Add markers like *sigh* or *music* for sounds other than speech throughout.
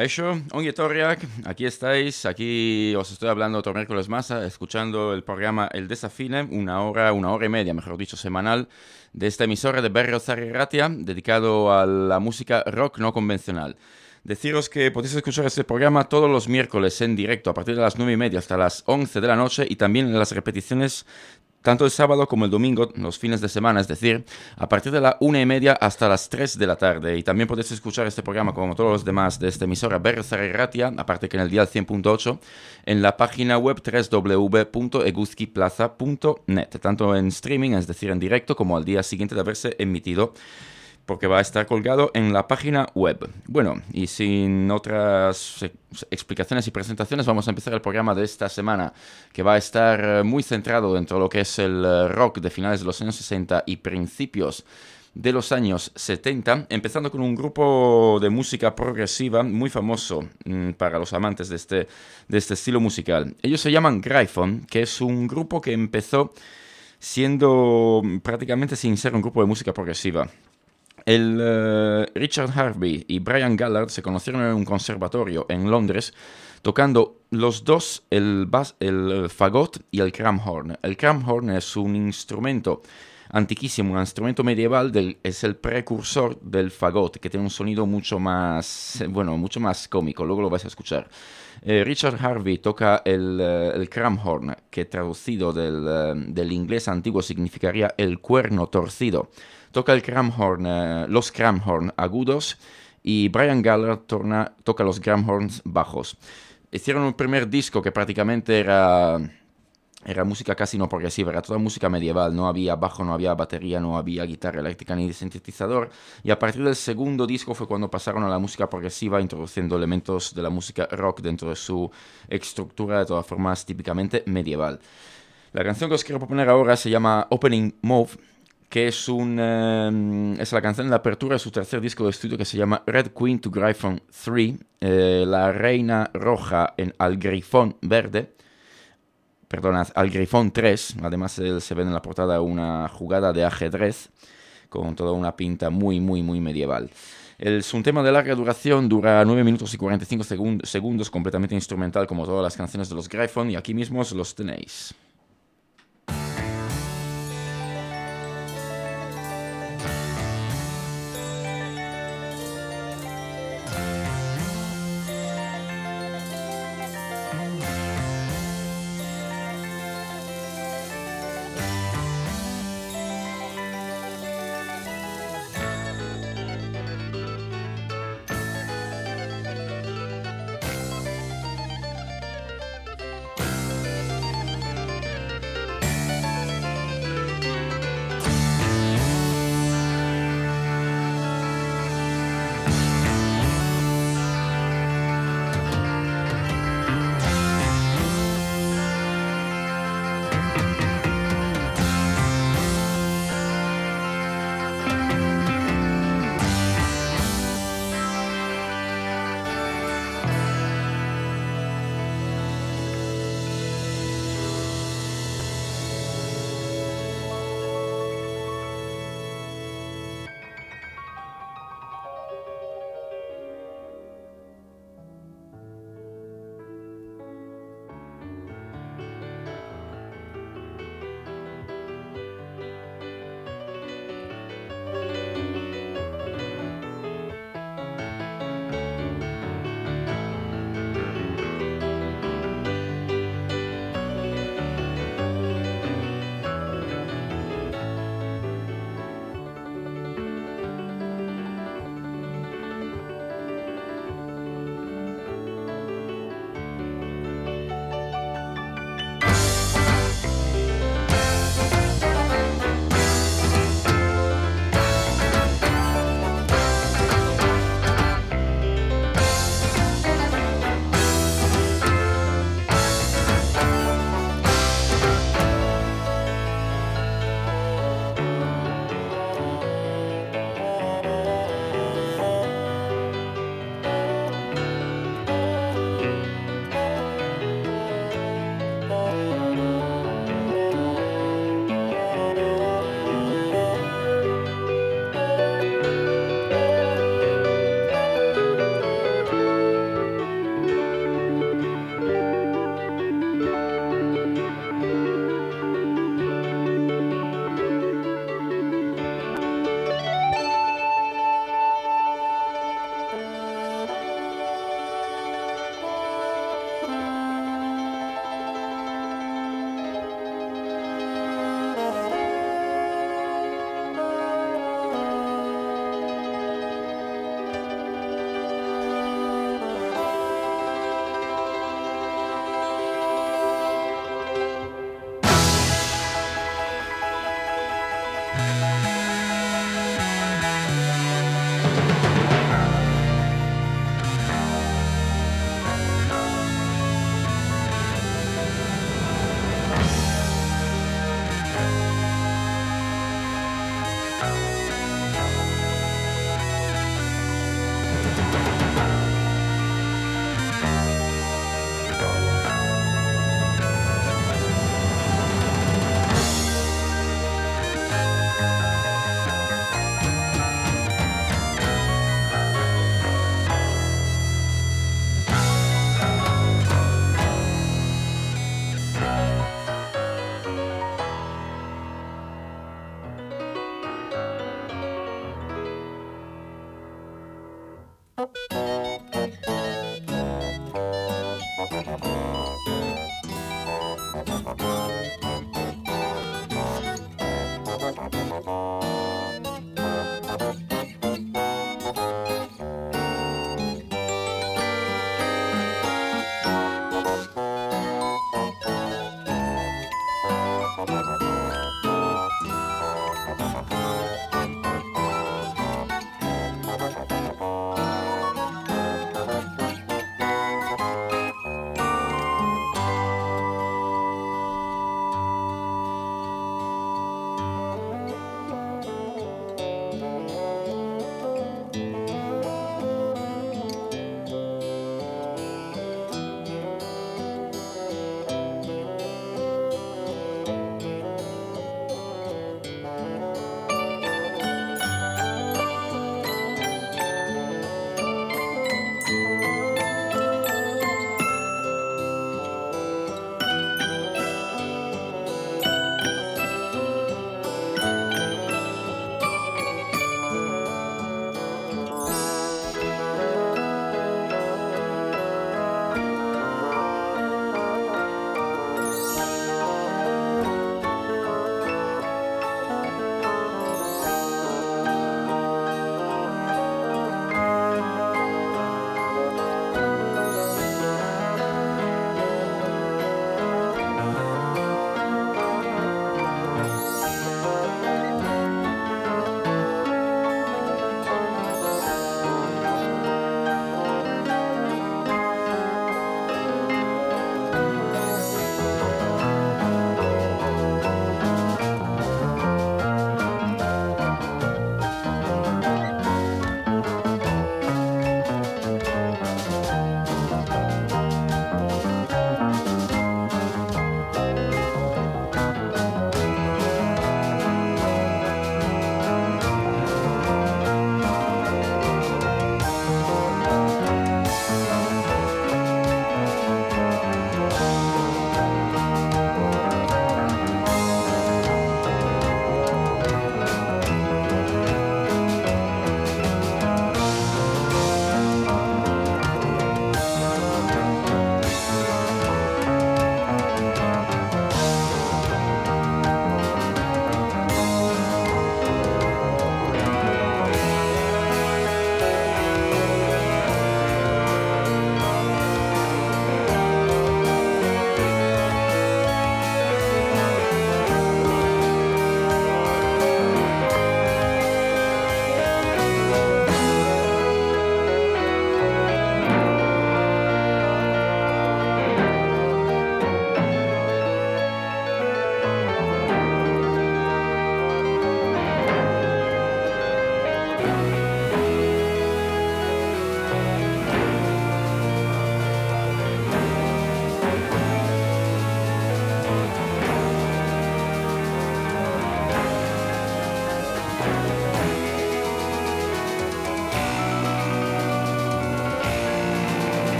Kaisho, Ongetorriak, aquí estáis, aquí os estoy hablando otro miércoles más, escuchando el programa El Desafine, una hora, una hora y media, mejor dicho, semanal, de esta emisora de Berrio Ratia, dedicado a la música rock no convencional. Deciros que podéis escuchar este programa todos los miércoles en directo a partir de las 9 y media hasta las 11 de la noche y también en las repeticiones tanto el sábado como el domingo, los fines de semana, es decir, a partir de la una y media hasta las 3 de la tarde. Y también podéis escuchar este programa, como todos los demás, de esta emisora Berza Ratia, aparte que en el día 100.8, en la página web www.eguskiplaza.net, tanto en streaming, es decir, en directo, como al día siguiente de haberse emitido porque va a estar colgado en la página web. Bueno, y sin otras explicaciones y presentaciones, vamos a empezar el programa de esta semana, que va a estar eh, muy centrado dentro de lo que es el eh, rock de finales de los años 60 y principios de los años 70, empezando con un grupo de música progresiva muy famoso mm, para los amantes de este, de este estilo musical. Ellos se llaman Gryphon, que es un grupo que empezó siendo prácticamente sin ser un grupo de música progresiva. Eh, Richard Harvey y Brian Gallard se conocieron en un conservatorio en Londres tocando los dos el, el fagot y el cramhorn. El cramhorn es un instrumento antiquísimo, un instrumento medieval, es el precursor del fagot, que tiene un sonido mucho más, bueno, mucho más cómico, luego lo vais a escuchar. Eh, Richard Harvey toca el, eh, cramhorn, que traducido del, del inglés antiguo significaría el cuerno torcido toca el cramhorn, eh, los cramhorn agudos y Brian Galler toca los cramhorns bajos. Hicieron un primer disco que prácticamente era, era música casi no progresiva, era toda música medieval, no había bajo, no había batería, no había guitarra eléctrica ni sintetizador. Y a partir del segundo disco fue cuando pasaron a la música progresiva, introduciendo elementos de la música rock dentro de su estructura de todas formas típicamente medieval. La canción que os quiero proponer ahora se llama Opening Move que es, un, em, es la canción de la apertura de su tercer disco de estudio que se llama Red Queen to Gryphon 3, eh, la reina roja en Al Grifón verde, perdona, Al Grifón 3, además se ve en la portada una jugada de ajedrez con toda una pinta muy, muy, muy medieval. Es un tema de larga duración, dura 9 minutos y 45 segundos, completamente instrumental como todas las canciones de los Gryphon y aquí mismo los tenéis.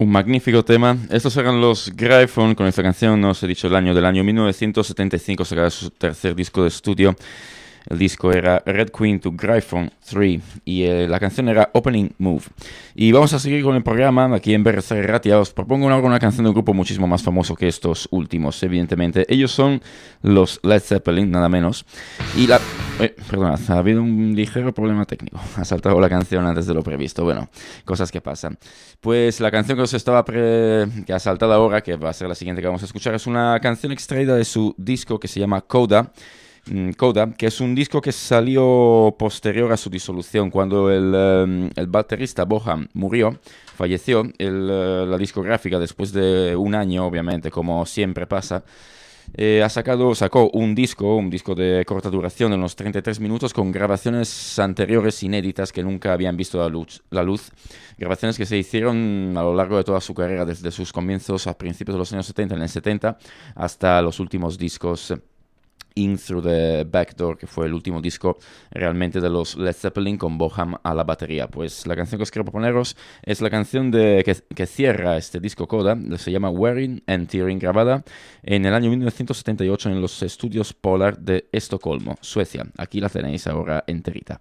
Un magnífico tema. Estos eran los Gryphon con esta canción, no os he dicho el año, del año 1975, sacará su tercer disco de estudio. El disco era Red Queen to Gryphon 3 y eh, la canción era Opening Move. Y vamos a seguir con el programa aquí en BRC Ratia. Os propongo ahora una canción de un grupo muchísimo más famoso que estos últimos, evidentemente. Ellos son los Led Zeppelin, nada menos. Y la... Eh, perdonad, ha habido un ligero problema técnico. Ha saltado la canción antes de lo previsto. Bueno, cosas que pasan. Pues la canción que os estaba que ha saltado ahora, que va a ser la siguiente que vamos a escuchar, es una canción extraída de su disco que se llama Coda. Mm, Coda, que es un disco que salió posterior a su disolución, cuando el, em, el baterista Boham murió, falleció, eh, la discográfica después de un año, obviamente, como siempre pasa, eh, ha sacado, sacó un disco, un disco de corta duración de unos 33 minutos con grabaciones anteriores inéditas que nunca habían visto la luz, la luz. Grabaciones que se hicieron a lo largo de toda su carrera, desde sus comienzos a principios de los años 70, en el 70, hasta los últimos discos In Through the Back Door, que fue el último disco realmente de los Led Zeppelin con Boham a la batería. Pues la canción que os quiero proponeros es la canción de, que, cierra este disco Coda, se llama Wearing and Tearing, grabada en el año 1978 en los estudios Polar de Estocolmo, Suecia. Aquí la tenéis ahora enterita.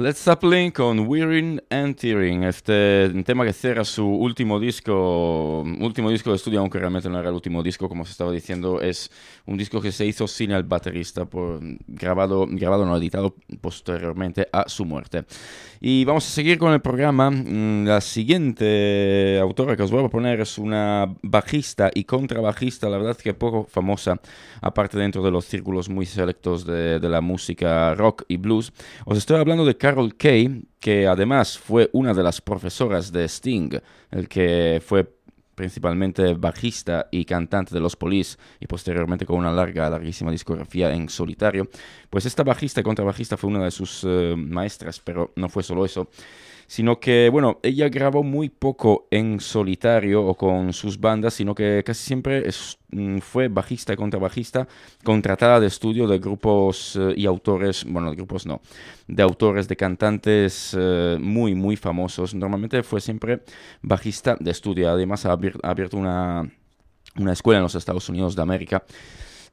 Led Zeppelin con Wearing and Tearing, este tema que cierra su último disco, último disco de estudio, aunque realmente no era el último disco, como se estaba diciendo, es un disco que se hizo sin el baterista, grabado, grabado no editado posteriormente a su muerte. Y vamos a seguir con el programa. Mm, la siguiente autora que os voy a poner es una bajista y contrabajista, la verdad que poco famosa, aparte dentro de los círculos muy selectos de, de la música rock y blues. Os estoy hablando de Carol Kay, que además fue una de las profesoras de Sting, el que fue principalmente bajista y cantante de los Police y posteriormente con una larga, larguísima discografía en solitario, pues esta bajista y contrabajista fue una de sus eh, maestras, pero no fue solo eso sino que, bueno, ella grabó muy poco en solitario o con sus bandas, sino que casi siempre mm, fue bajista y contrabajista contratada de estudio de grupos eh, y autores, bueno, de grupos no, de autores, de cantantes eh, muy, muy famosos. Normalmente fue siempre bajista de estudio, además ha abierto una, una escuela en los Estados Unidos de América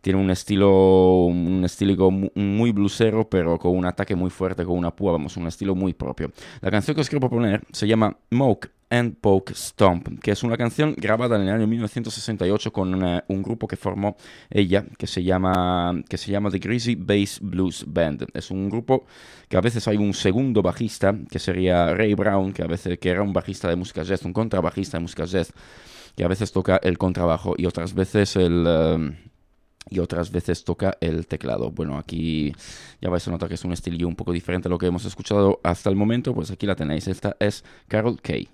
tiene un estilo, un estilo muy blusero, pero con un ataque muy fuerte, con una púa, vamos, un estilo muy propio. La canción que os quiero proponer se llama Moke and Poke Stomp, que es una canción grabada en el año 1968 con un grupo que formó ella, que se, llama, que se llama The Greasy Bass Blues Band. Es un grupo que a veces hay un segundo bajista, que sería Ray Brown, que a veces que era un bajista de música jazz, un contrabajista de música jazz, que a veces toca el contrabajo y otras veces el... Eh, y otras veces toca el teclado. Bueno, aquí ya vais a notar que es un estilo un poco diferente a lo que hemos escuchado hasta el momento, pues aquí la tenéis. Esta es Carol Kay.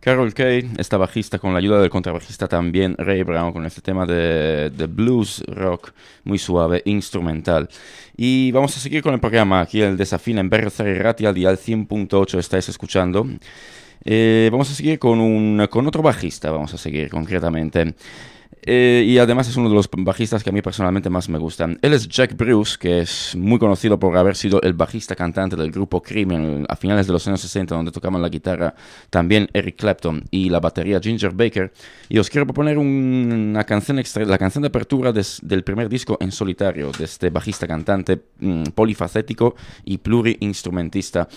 Carol Kay, esta bajista con la ayuda del contrabajista también Ray Brown con este tema de, blues rock muy suave, instrumental. Y vamos a seguir con el programa, aquí el Desafina en Berzer Rati al dial 100.8 estáis escuchando. Eh, vamos a seguir con, un, con otro bajista, vamos a seguir concretamente. Eh, y además es uno de los bajistas que a mí personalmente más me gustan. Él es Jack Bruce, que es muy conocido por haber sido el bajista cantante del grupo Cream a finales de los años 60, donde tocaban la guitarra también Eric Clapton y la batería Ginger Baker. Y os quiero proponer una canción extra, la canción de apertura del primer disco en solitario de este bajista cantante mm, polifacético y pluriinstrumentista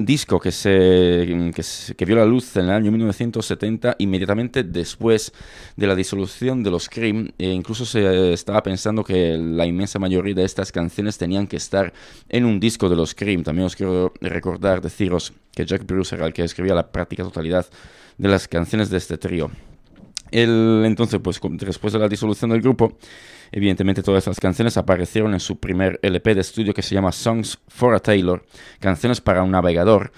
disco que, se, que, vio la luz en el año 1970, inmediatamente después de la disolución de los Cream. E incluso se estaba pensando que la inmensa mayoría de estas canciones tenían que estar en un disco de los Cream. También os quiero recordar, deciros que Jack Bruce era el que escribía la práctica totalidad de las canciones de este trío. Él, entonces, pues después de la disolución del grupo, Evidentemente todas estas canciones aparecieron en su primer LP de estudio que se llama Songs for a Tailor, canciones para un navegador.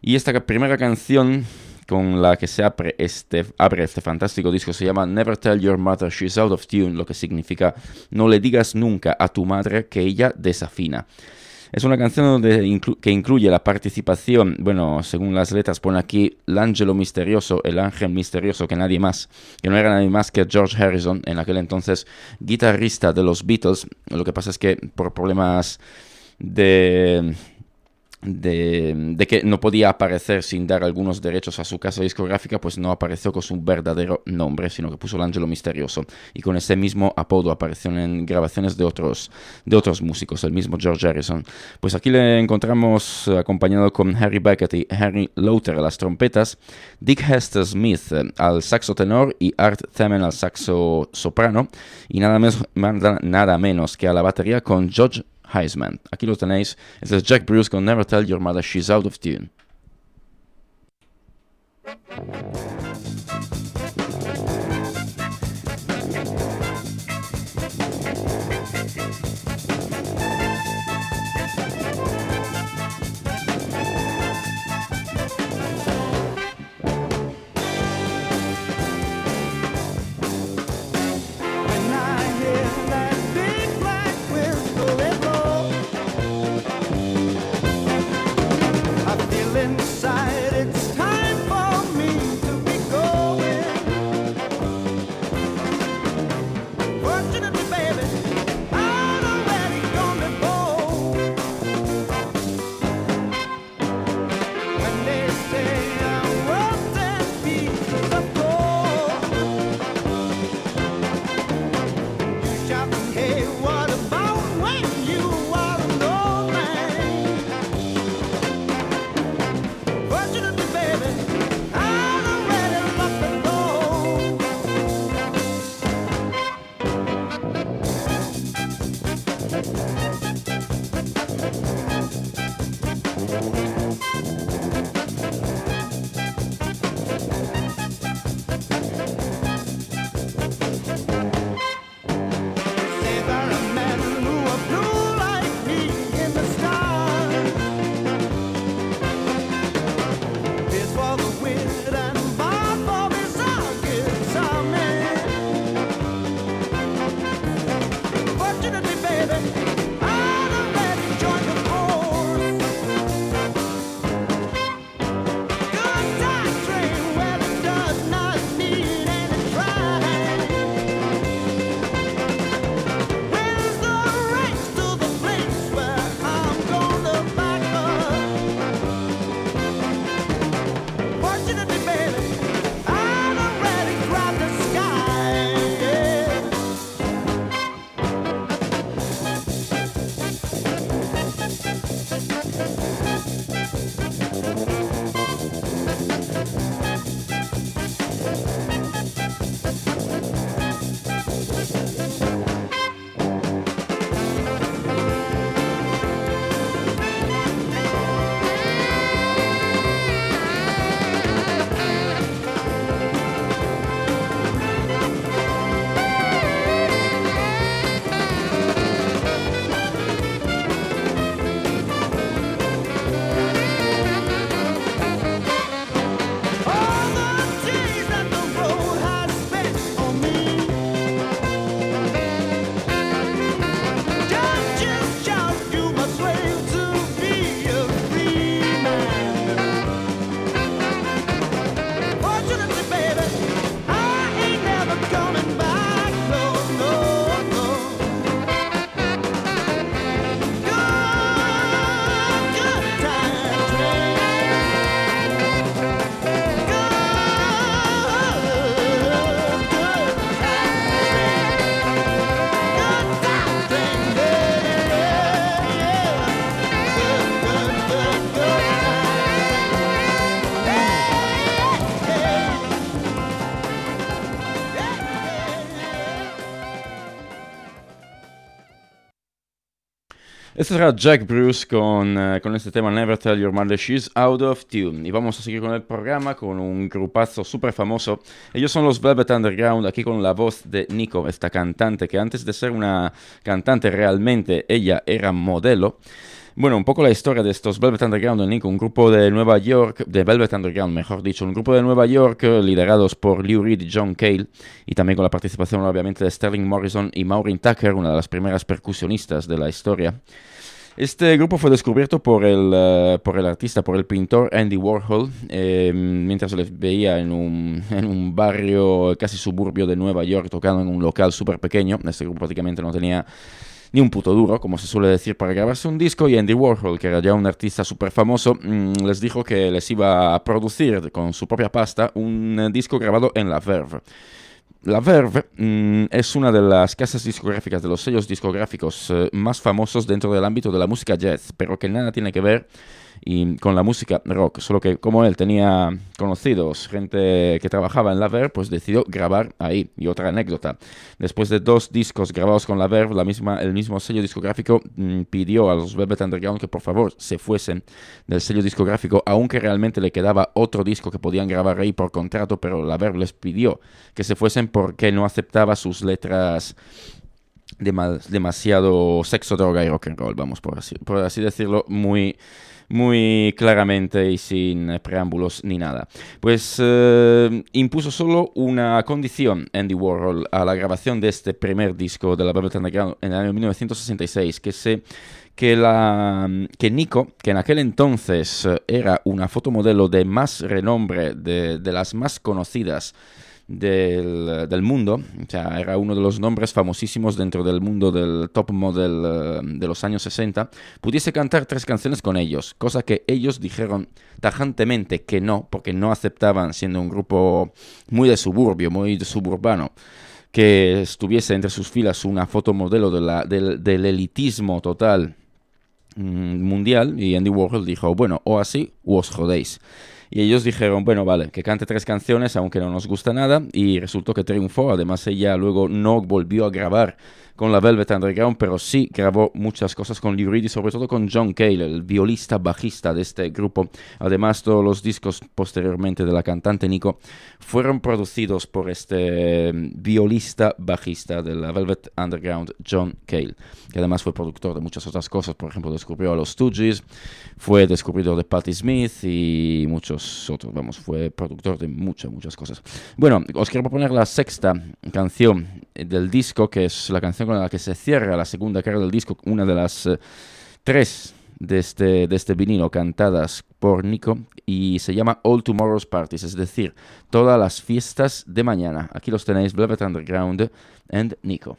Y esta primera canción con la que se abre este, abre este fantástico disco se llama Never Tell Your Mother She's Out of Tune, lo que significa no le digas nunca a tu madre que ella desafina. Es una canción que incluye la participación, bueno, según las letras pone aquí, el ángelo misterioso, el ángel misterioso que nadie más, que no era nadie más que George Harrison, en aquel entonces guitarrista de los Beatles. Lo que pasa es que por problemas de de, que no podía aparecer sin dar algunos derechos a su casa discográfica, pues no apareció con su verdadero nombre, sino que puso el Ángelo Misterioso. Y con ese mismo apodo apareció en grabaciones de otros, de otros músicos, el mismo George Harrison. Pues aquí le encontramos acompañado con Harry Beckett y Harry Lauter a las trompetas, Dick Hester Smith eh, al saxo tenor y Art Themen al saxo soprano, y nada, nada menos que a la batería con George Heisman. Aquí lo tenéis. Este es Jack Bruce can Never Tell Your Mother She's Out of Tune. Este será Jack Bruce con, uh, con este tema Never Tell Your Mother She's Out of Tune. Y vamos a seguir con el programa con un grupazo súper famoso. Ellos son los Velvet Underground, aquí con la voz de Nico, esta cantante que antes de ser una cantante realmente ella era modelo. Bueno, un poco la historia de estos Velvet Underground, Nico, un grupo de Nueva York, de Velvet Underground, mejor dicho, un grupo de Nueva York eh, liderados por Lou Reed y John Cale, y también con la participación obviamente de Sterling Morrison y Maureen Tucker, una de las primeras percusionistas de la historia. Este grupo fue descubierto por el, uh, por el artista, por el pintor Andy Warhol, eh, mientras les veía en un, *laughs* en un barrio casi suburbio de Nueva York, tocando en un local súper pequeño. Este grupo prácticamente no tenía ni un puto duro, como se suele decir, para grabarse un disco. Y Andy Warhol, que era ya un artista súper famoso, mmm, les dijo que les iba a producir con su propia pasta un disco grabado en La Verve. La Verve mmm, es una de las casas discográficas, de los sellos discográficos eh, más famosos dentro del ámbito de la música jazz, pero que nada tiene que ver y con la música rock. Solo que como él tenía conocidos, gente que trabajaba en la Verve, pues decidió grabar ahí. Y otra anécdota, después de dos discos grabados con la Verve, la misma, el mismo sello discográfico mmm, pidió a los Velvet Underground que por favor se fuesen del sello discográfico, aunque realmente le quedaba otro disco que podían grabar ahí por contrato, pero la Verve les pidió que se fuesen porque no aceptaba sus letras demasiado sexo, droga y rock and roll, vamos por así, por así decirlo, muy muy claramente y sin preámbulos ni nada. Pues eh, impuso solo una condición Andy Warhol a la grabación de este primer disco de la Velvet Underground en el año 1966, que se que, la, que Nico, que en aquel entonces era una fotomodelo de más renombre, de, de las más conocidas del, mundo, o sea, era uno de los nombres famosísimos dentro del mundo del top model uh, de los años 60, pudiese cantar tres canciones con ellos, cosa que ellos dijeron tajantemente que no, porque no aceptaban, siendo un grupo muy de suburbio, muy de suburbano, que estuviese entre sus filas una fotomodelo de del, elitismo total mmm, mundial, y Andy Warhol dijo, bueno, o así, o os jodéis. Y ellos dijeron, bueno, vale, que cante tres canciones, aunque no nos gusta nada, y resultó que triunfó. Además, ella luego no volvió a grabar con la Velvet Underground, pero sí grabó muchas cosas con Lou Reed y sobre todo con John Cale, el violista bajista de este grupo. Además, todos los discos posteriormente de la cantante Nico fueron producidos por este violista bajista de la Velvet Underground, John Cale, que además fue productor de muchas otras cosas. Por ejemplo, descubrió a los Stooges, fue descubridor de Patti Smith y muchos otros. Vamos, fue productor de muchas, muchas cosas. Bueno, os quiero proponer la sexta canción del disco, que es la canción con la que se cierra la segunda carga del disco, una de las uh, tres de este, de este vinilo cantadas por Nico y se llama All Tomorrow's Parties, es decir, todas las fiestas de mañana. Aquí los tenéis, Velvet Underground and Nico.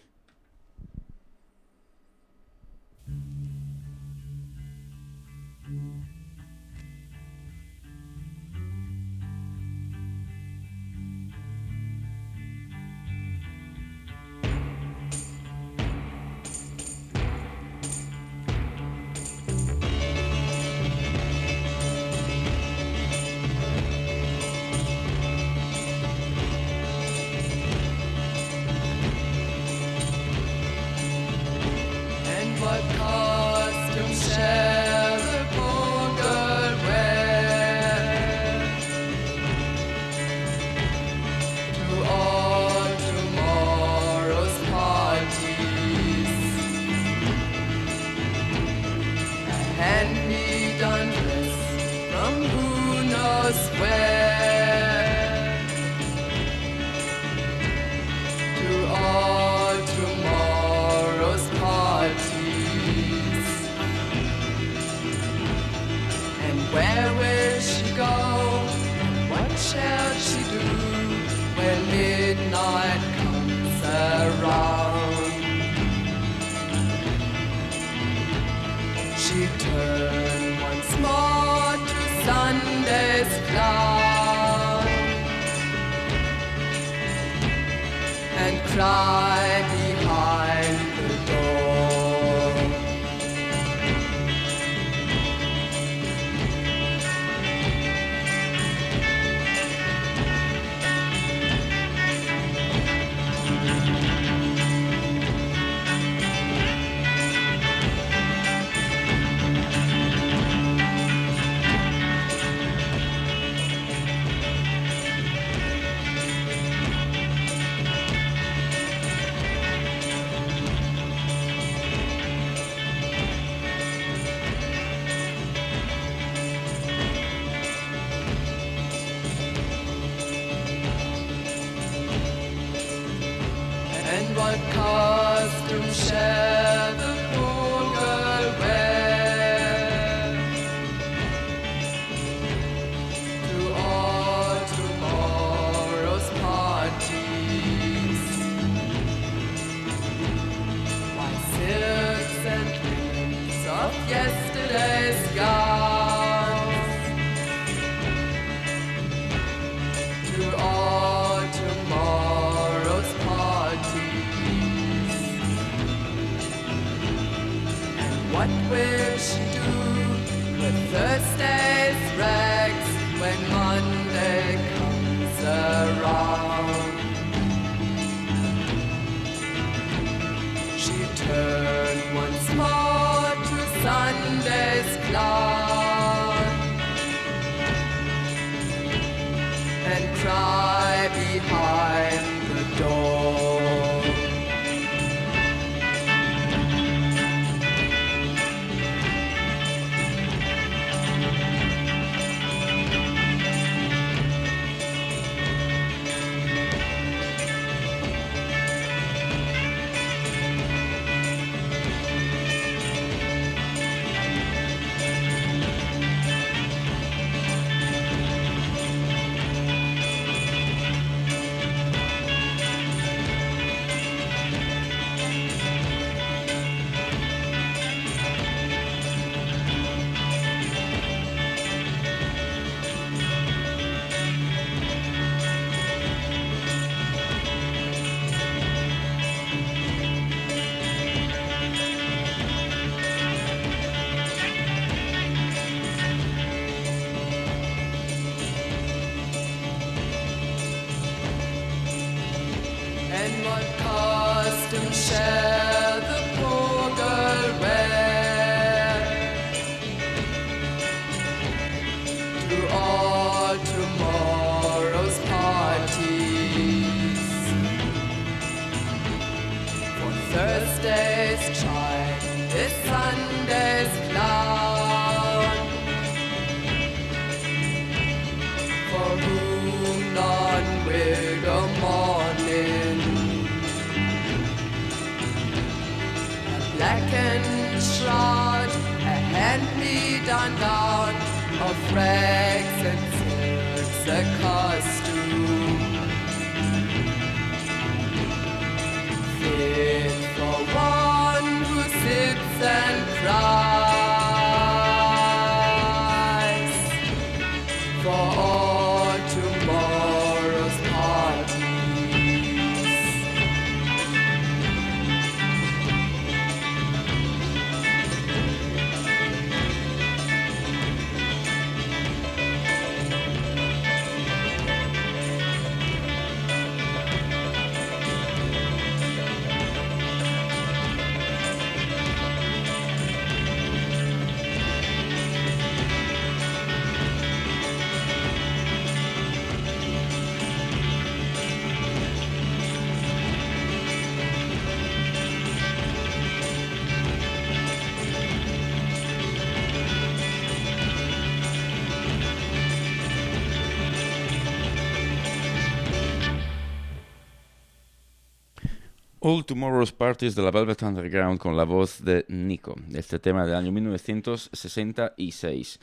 All Tomorrow's Parties de la Velvet Underground con la voz de Nico, este tema del año 1966.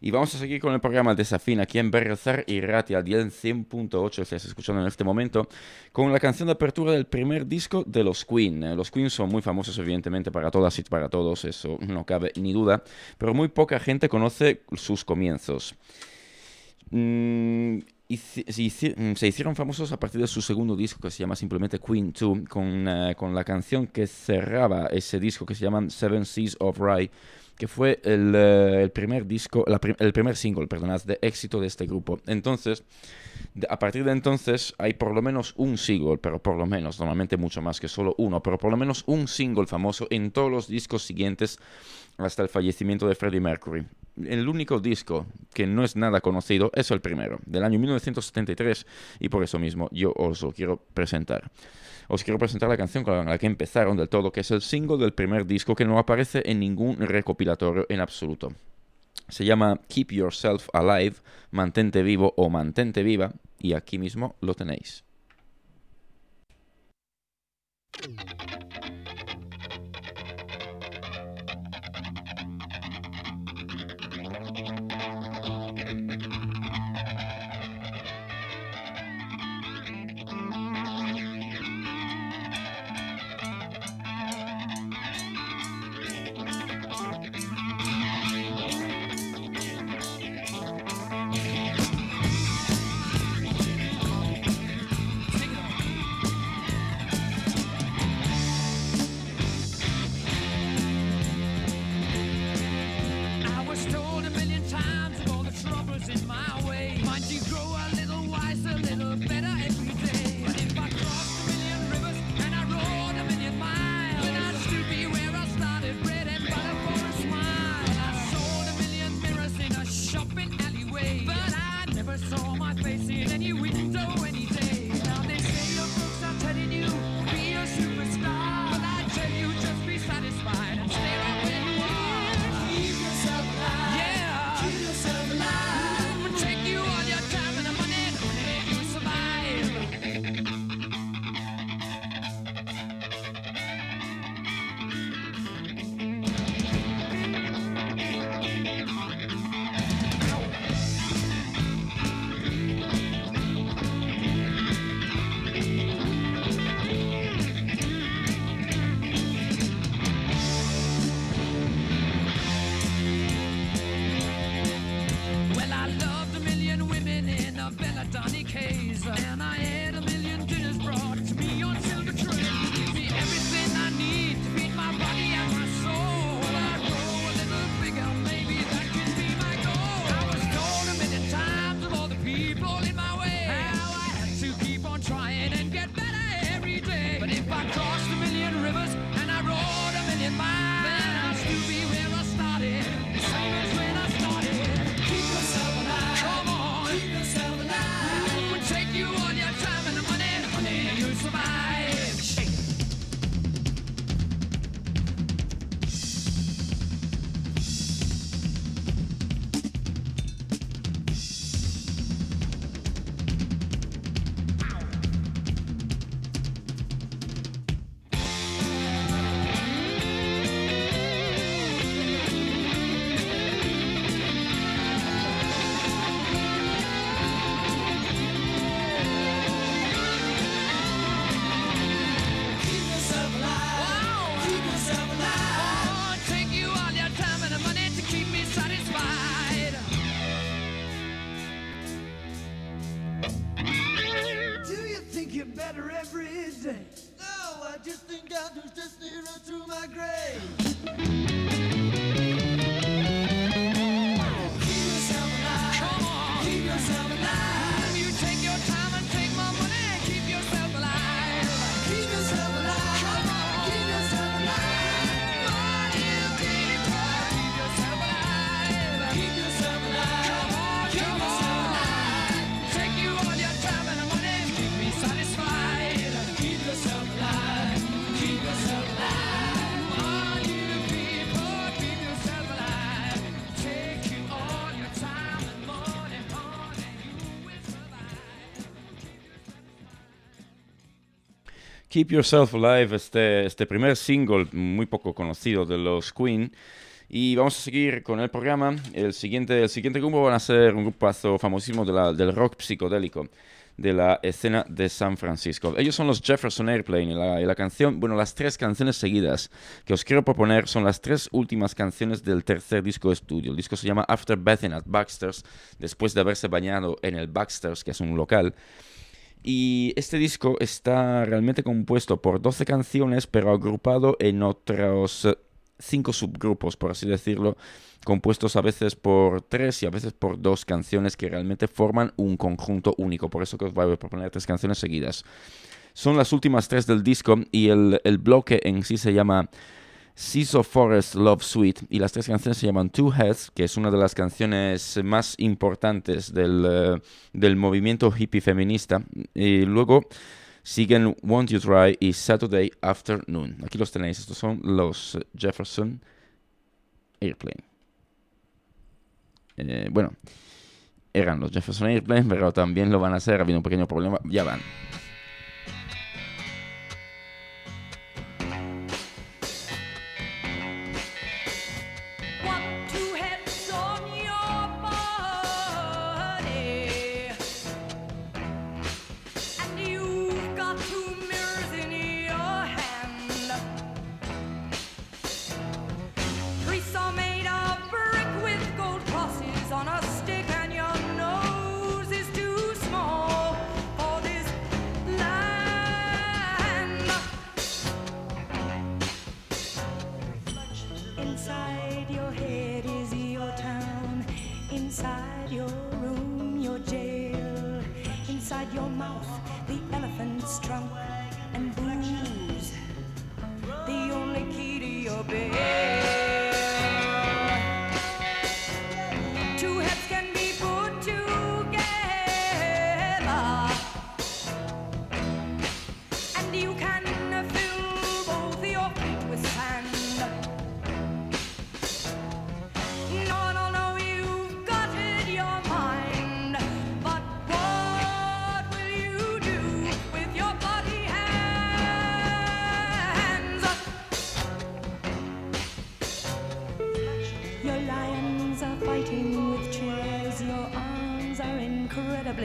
Y vamos a seguir con el programa Desafín aquí en Berrezar y Ratia, al 100.8, estás escuchando en este momento, con la canción de apertura del primer disco de los Queen. Eh, Los Queen son muy famosos, evidentemente, para todas y para todos, eso no cabe ni duda, pero muy poca gente conoce sus comienzos. Mm, mm, se hicieron famosos a partir de su segundo disco que se llama simplemente Queen 2 con, eh, con la canción que cerraba ese disco que se llama Seven Seas of Rye que fue el, eh, el primer disco, la el primer single, perdonad, de éxito de este grupo. Entonces, a partir de entonces hay por lo menos un single, pero por lo menos, normalmente mucho más que solo uno, pero por lo menos un single famoso en todos los discos siguientes hasta el fallecimiento de Freddie Mercury. El único disco que no es nada conocido es el primero, del año 1973, y por eso mismo yo os lo quiero presentar. Os quiero presentar la canción con la que empezaron del todo, que es el single del primer disco que no aparece en ningún recopilatorio en absoluto. Se llama Keep Yourself Alive, mantente vivo o mantente viva, y aquí mismo lo tenéis. Keep Yourself Alive, este, este primer single muy poco conocido de los Queen. Y vamos a seguir con el programa. El siguiente, el siguiente grupo van a ser un grupazo famosísimo de la- del rock psicodélico de la escena de San Francisco. Ellos son los Jefferson Airplane y la, y la canción, bueno, las tres canciones seguidas que os quiero proponer son las tres últimas canciones del tercer disco de estudio. El disco se llama After Bathing at Baxter's, después de haberse bañado en el Baxter's, que es un local. Y este disco está realmente compuesto por 12 canciones, pero agrupado en otros eh, cinco subgrupos, por así decirlo, compuestos a veces por tres y a veces por dos canciones que realmente forman un conjunto único. Por eso que os voy a proponer tres canciones seguidas. Son las últimas tres del disco y el, el bloque en sí se llama Ciso Forest Love Suite y las tres canciones se llaman Two Heads, que es una de las canciones más importantes del, eh, del movimiento hippie feminista. Y luego siguen Won't You Try y Saturday Afternoon. Aquí los tenéis, estos son los Jefferson Airplane. Eh, bueno, eran los Jefferson Airplane, pero también lo van a hacer, ha habido un pequeño problema, ya van.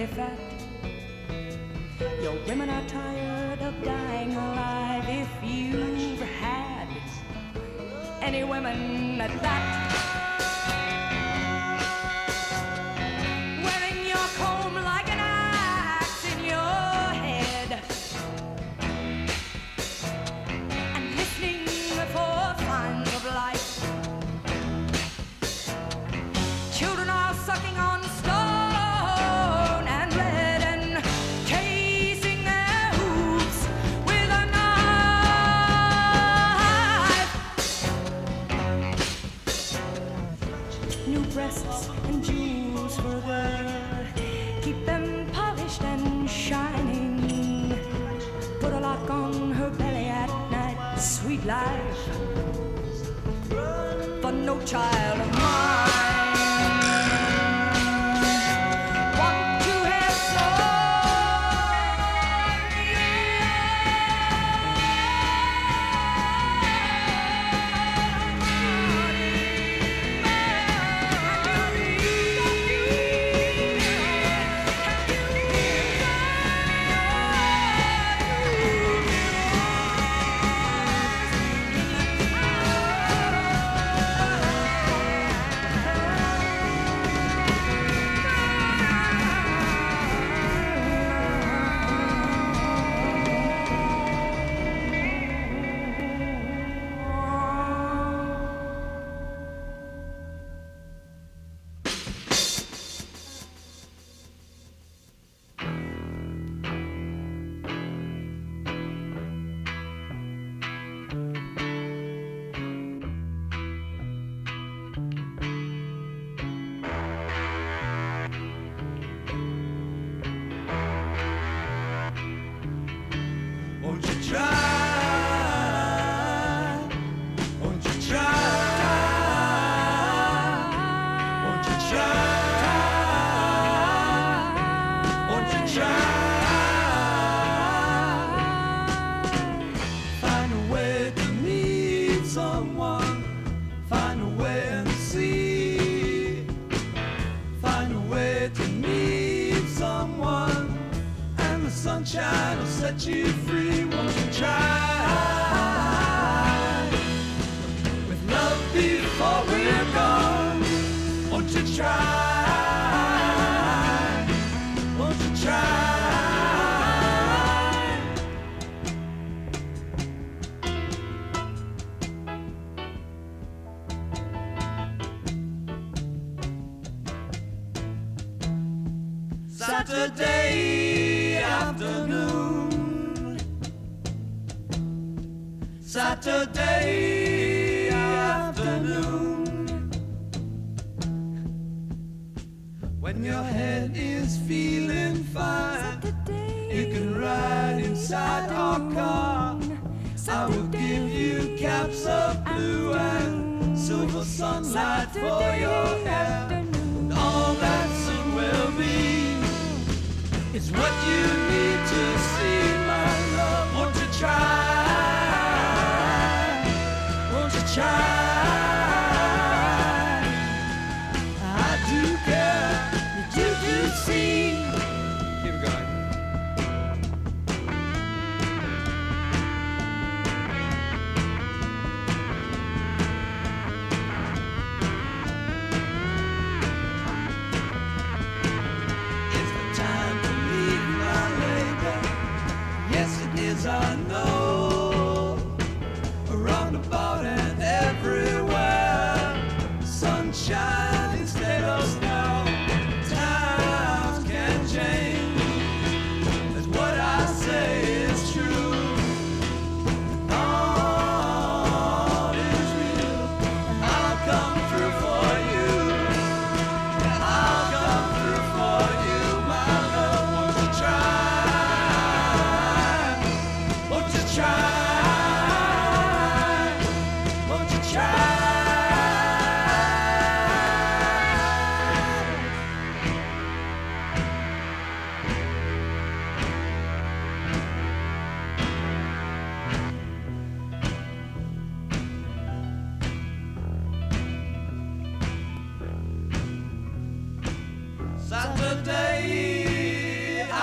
pretty fat. Your women are tired of dying alive if you've had any women at that. you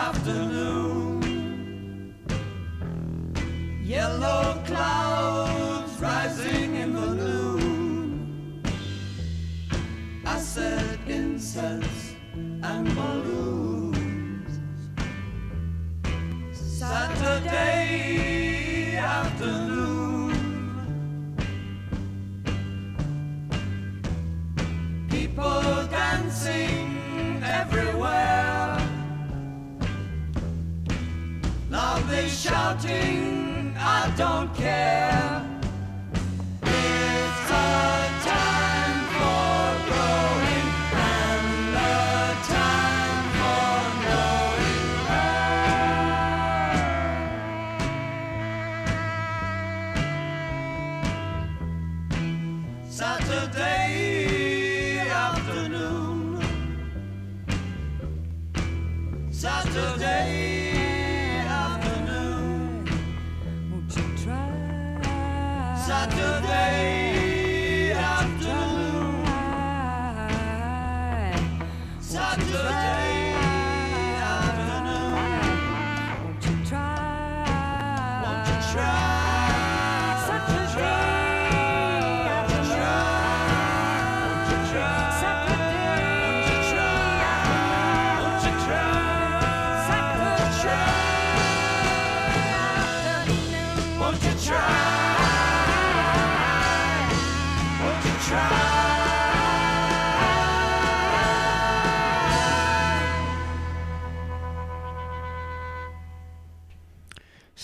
afternoon.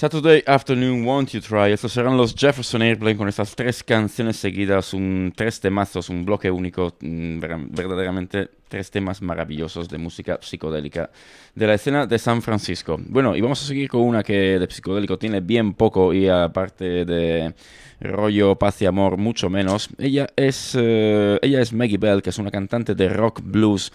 Saturday Afternoon Won't You Try. Estos serán los Jefferson Airplane con estas tres canciones seguidas, un tres temazos, un bloque único, mm, ver- verdaderamente tres temas maravillosos de música psicodélica de la escena de San Francisco. Bueno, y vamos a seguir con una que de psicodélico tiene bien poco y aparte de rollo paz y amor mucho menos. Ella es, eh, ella es Maggie Bell, que es una cantante de rock blues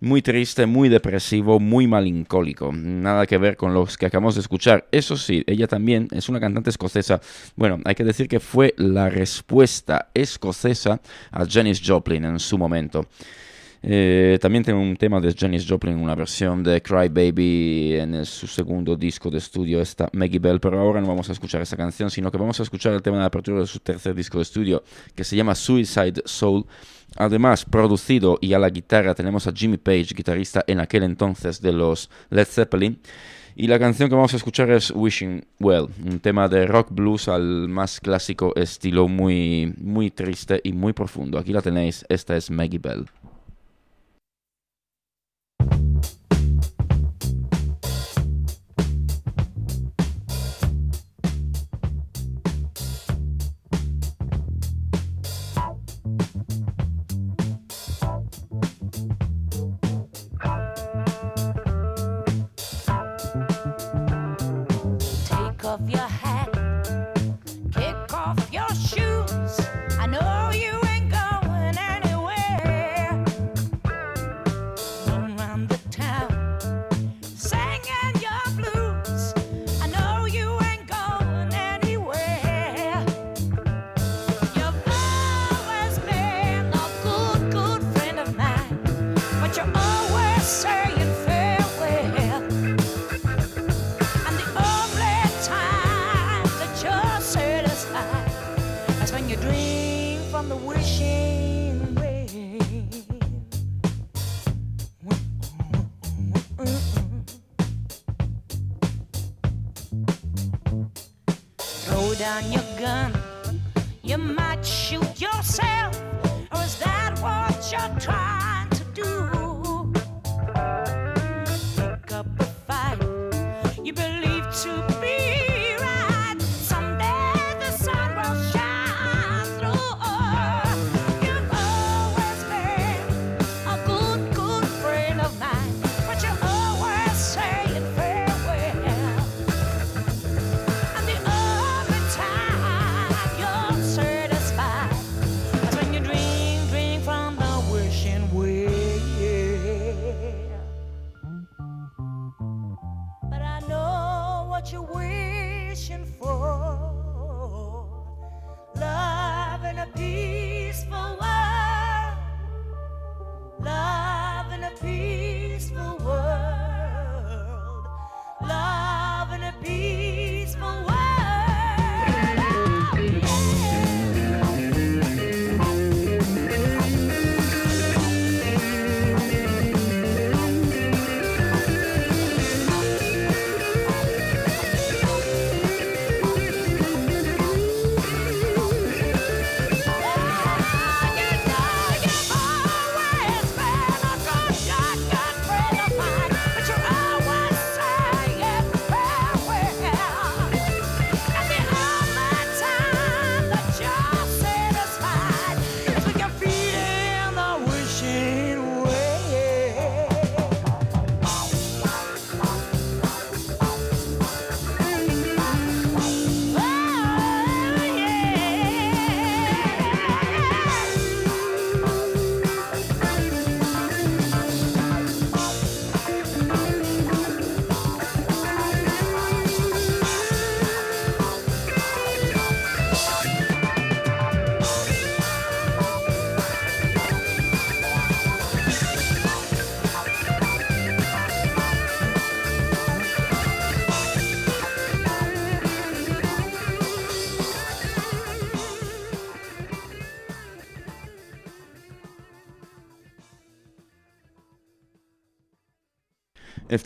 muy triste, muy depresivo, muy malincólico. Nada que ver con los que acabamos de escuchar. Eso sí, ella también es una cantante escocesa. Bueno, hay que decir que fue la respuesta escocesa a Janis Joplin en su momento. Eh, también tiene un tema de Janis Joplin, una versión de Cry Baby en su segundo disco de estudio, esta Maggie Bell, pero ahora no vamos a escuchar esa canción, sino que vamos a escuchar el tema de apertura de su tercer disco de estudio, que se llama Suicide Soul. Además, producido y a la guitarra tenemos a Jimmy Page, guitarrista en aquel entonces de los Led Zeppelin. Y la canción que vamos a escuchar es Wishing Well, un tema de rock blues al más clásico estilo muy, muy triste y muy profundo. Aquí la tenéis, esta es Maggie Bell.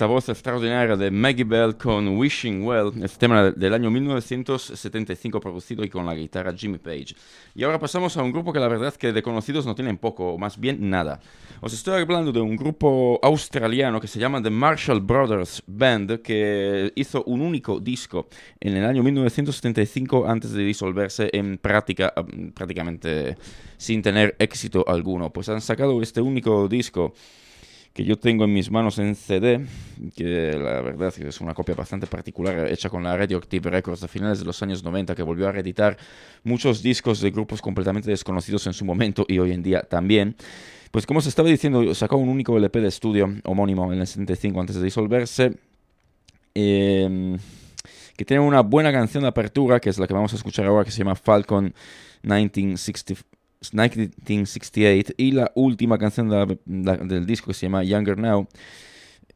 Esta voz extraordinaria de Maggie Bell con Wishing Well, este tema del año 1975 producido y con la guitarra Jimmy Page. Y ahora pasamos a un grupo que la verdad que de conocidos no tienen poco, o más bien nada. Os estoy hablando de un grupo australiano que se llama The Marshall Brothers Band, que hizo un único disco en el año 1975 antes de disolverse en práctica, prácticamente sin tener éxito alguno. Pues han sacado este único disco que yo tengo en mis manos en CD, que la verdad es una copia bastante particular, hecha con la Radioactive Records a finales de los años 90, que volvió a reeditar muchos discos de grupos completamente desconocidos en su momento y hoy en día también. Pues como se estaba diciendo, sacó un único LP de estudio homónimo en el 75 antes de disolverse, eh, que tiene una buena canción de apertura, que es la que vamos a escuchar ahora, que se llama Falcon 1960. 1968 y la última canción del disco que se llama Younger Now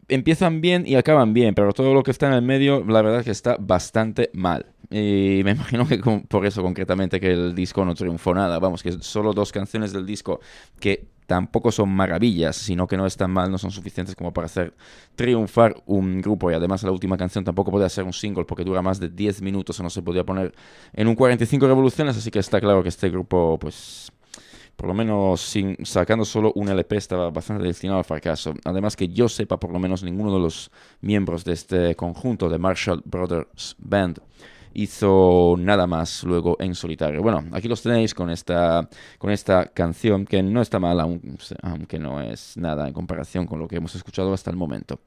empiezan bien y acaban bien, pero todo lo que está en el medio, la verdad es que está bastante mal. Y me *laughs* imagino que por eso concretamente que el disco no triunfó nada. Vamos, que solo dos canciones del disco que tampoco son maravillas, sino que no están mal, no son suficientes como para hacer triunfar un grupo. Y además la última canción tampoco podía ser un single porque dura más de 10 minutos o no se podía poner en un 45 revoluciones, así que está claro que este grupo, pues por lo menos sin, sacando solo un LP estaba bastante destinado al fracaso. Además que yo sepa, por lo menos ninguno de los miembros de este conjunto de Marshall Brothers Band hizo nada más luego en solitario. Bueno, aquí los tenéis con esta, con esta canción que no está mal, aunque no es nada en comparación con lo que hemos escuchado hasta el momento.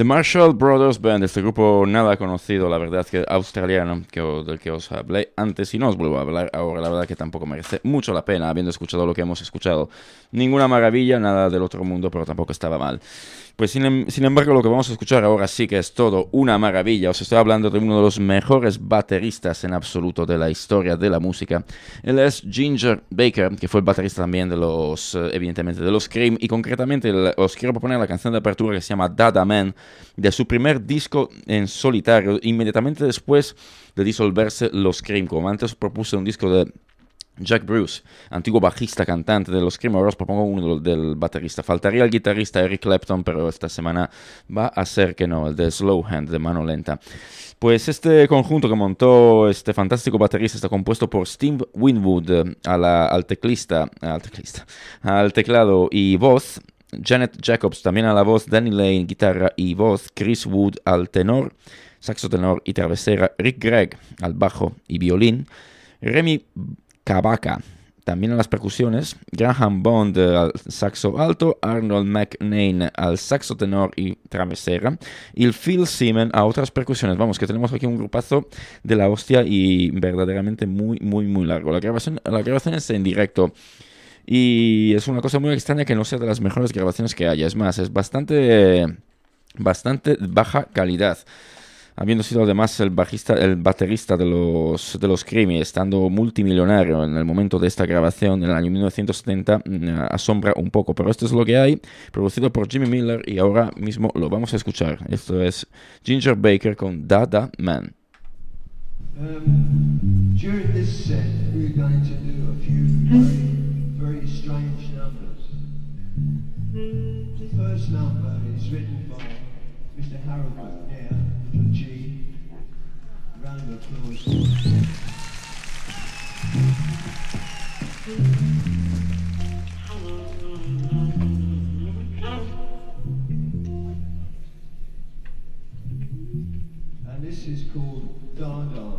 The Marshall Brothers Band, este grupo nada conocido, la verdad que australiano, que, del que os hablé antes y no os vuelvo a hablar ahora, la verdad que tampoco merece mucho la pena, habiendo escuchado lo que hemos escuchado. Ninguna maravilla, nada del otro mundo, pero tampoco estaba mal. Pues sin, em- sin embargo, lo que vamos a escuchar ahora sí que es todo una maravilla. Os estoy hablando de uno de los mejores bateristas en absoluto de la historia de la música. Él es Ginger Baker, que fue el baterista también de los, eh, evidentemente, de los Cream. Y concretamente os quiero proponer la canción de apertura que se llama Dada Man, de su primer disco en solitario, inmediatamente después de disolverse los Cream. Como antes propuse un disco de Jack Bruce, antiguo bajista cantante de los Cream, propongo uno del, baterista. Faltaría el guitarrista Eric Clapton, pero esta semana va a ser que no, el de Slow Hand, de mano lenta. Pues este conjunto que montó este fantástico baterista está compuesto por Steve Winwood eh, al teclista, al teclista, al teclado y voz, Janet Jacobs también a la voz, Danny Lane guitarra y voz, Chris Wood al tenor, saxo tenor y travesera, Rick Gregg al bajo y violín, Remy Kabaka también a las percusiones, Graham Bond eh, al saxo alto, Arnold McNane al saxo tenor y travesera, y Phil Seaman a otras percusiones. Vamos, que tenemos aquí un grupazo de la hostia y verdaderamente muy, muy, muy largo. La grabación, la grabación es en directo. Y es una cosa muy extraña que no sea de las mejores grabaciones que haya. Es más, es bastante, bastante baja calidad. Habiendo sido además el bajista, el baterista de los, de los Cream y estando multimillonario en el momento de esta grabación en el año 1970, mm, asombra un poco. Pero esto es lo que hay, producido por Jimmy Miller y ahora mismo lo vamos a escuchar. Esto es Ginger Baker con Dada Man. Um, during this set, we're going to do a few very, very strange numbers. The first number is written by Mr. Harold And this is called Dada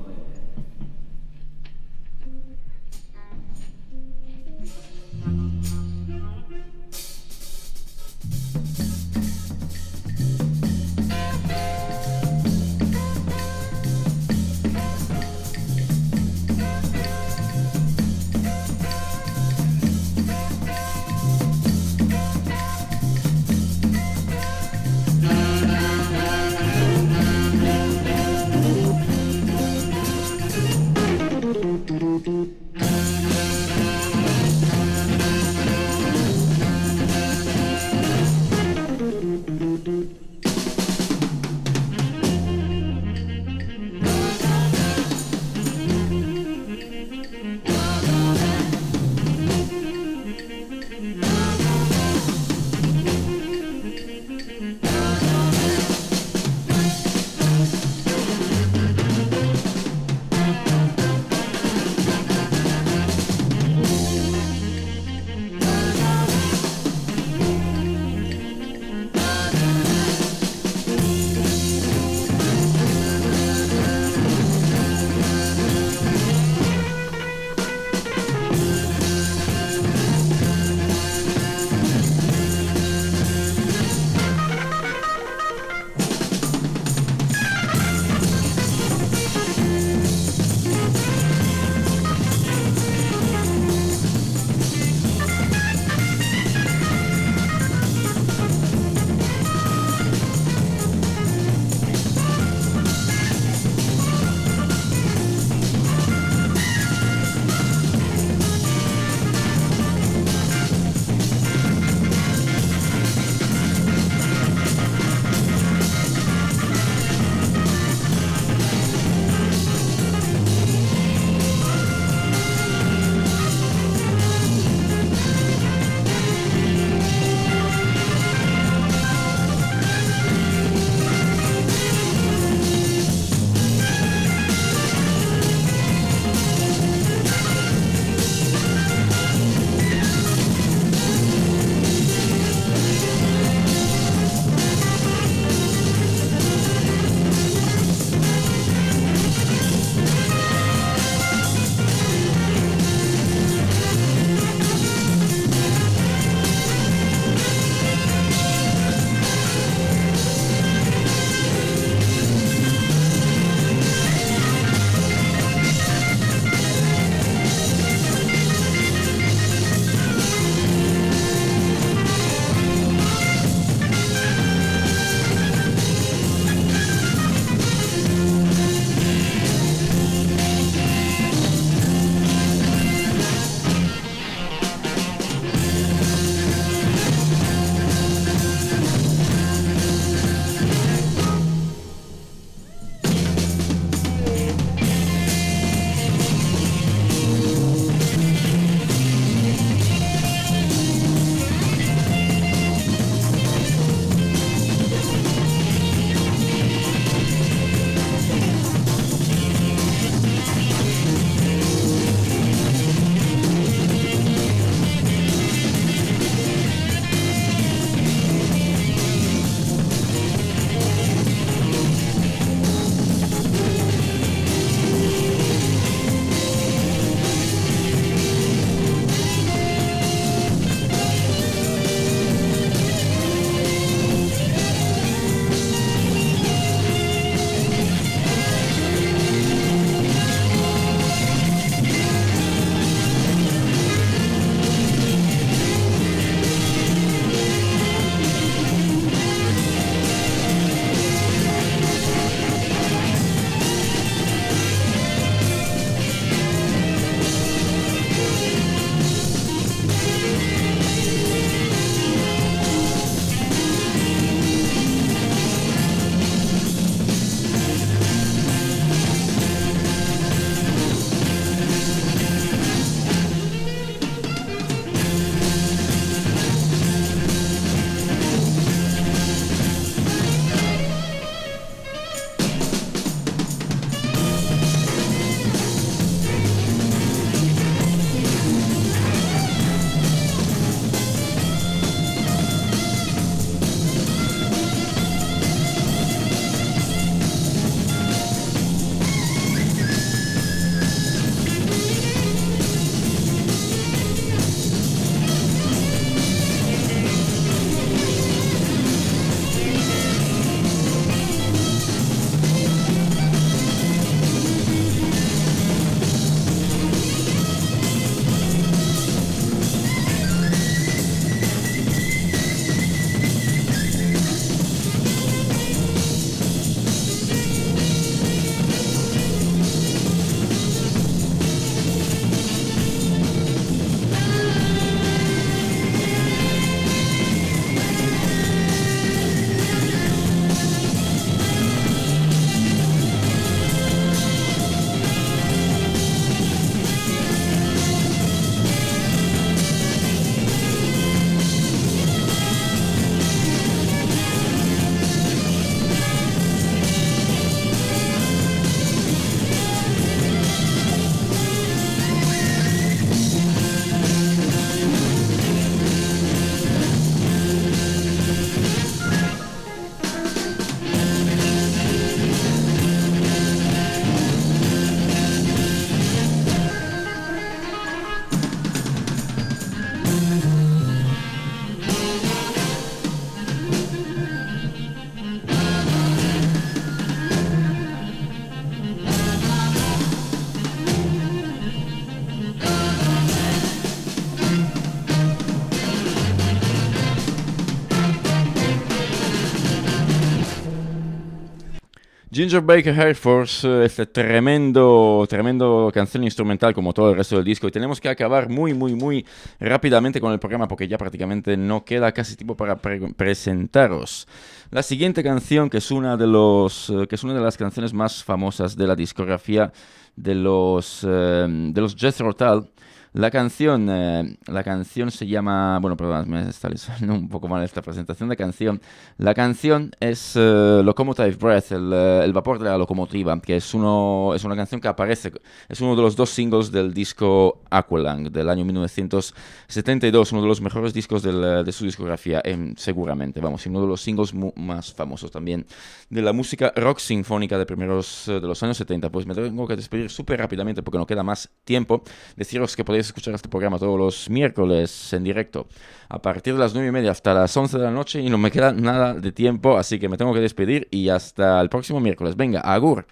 Ginger Baker Air Force, eh, este tremendo, tremendo canción instrumental como todo el resto del disco. Y tenemos que acabar muy, muy, muy rápidamente con el programa porque ya prácticamente no queda casi tiempo para pre- presentaros. La siguiente canción, que es una de los, eh, que es una de las canciones más famosas de la discografía de los, eh, de los Jethro Tull. La canción, eh, la canción se llama, bueno, perdón, me está saliendo *laughs* un poco mal esta presentación de canción. La canción es eh, Locomotive Breath, el, eh, el vapor de la locomotiva, que es, uno, es una canción que aparece, es uno de los dos singles del disco Aqualung del año 1972, uno de los mejores discos del, eh, de su discografía, em, seguramente, vamos, y uno de los singles más famosos también de la música rock sinfónica de primeros eh, de los años 70. Pues me tengo que despedir súper rápidamente porque no queda más tiempo. Deciros que podéis escuchar este programa todos los miércoles en directo a partir de las 9 y media hasta las 11 de la noche y no me queda nada de tiempo, así que me tengo que despedir y hasta el próximo miércoles. Venga, agur.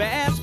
And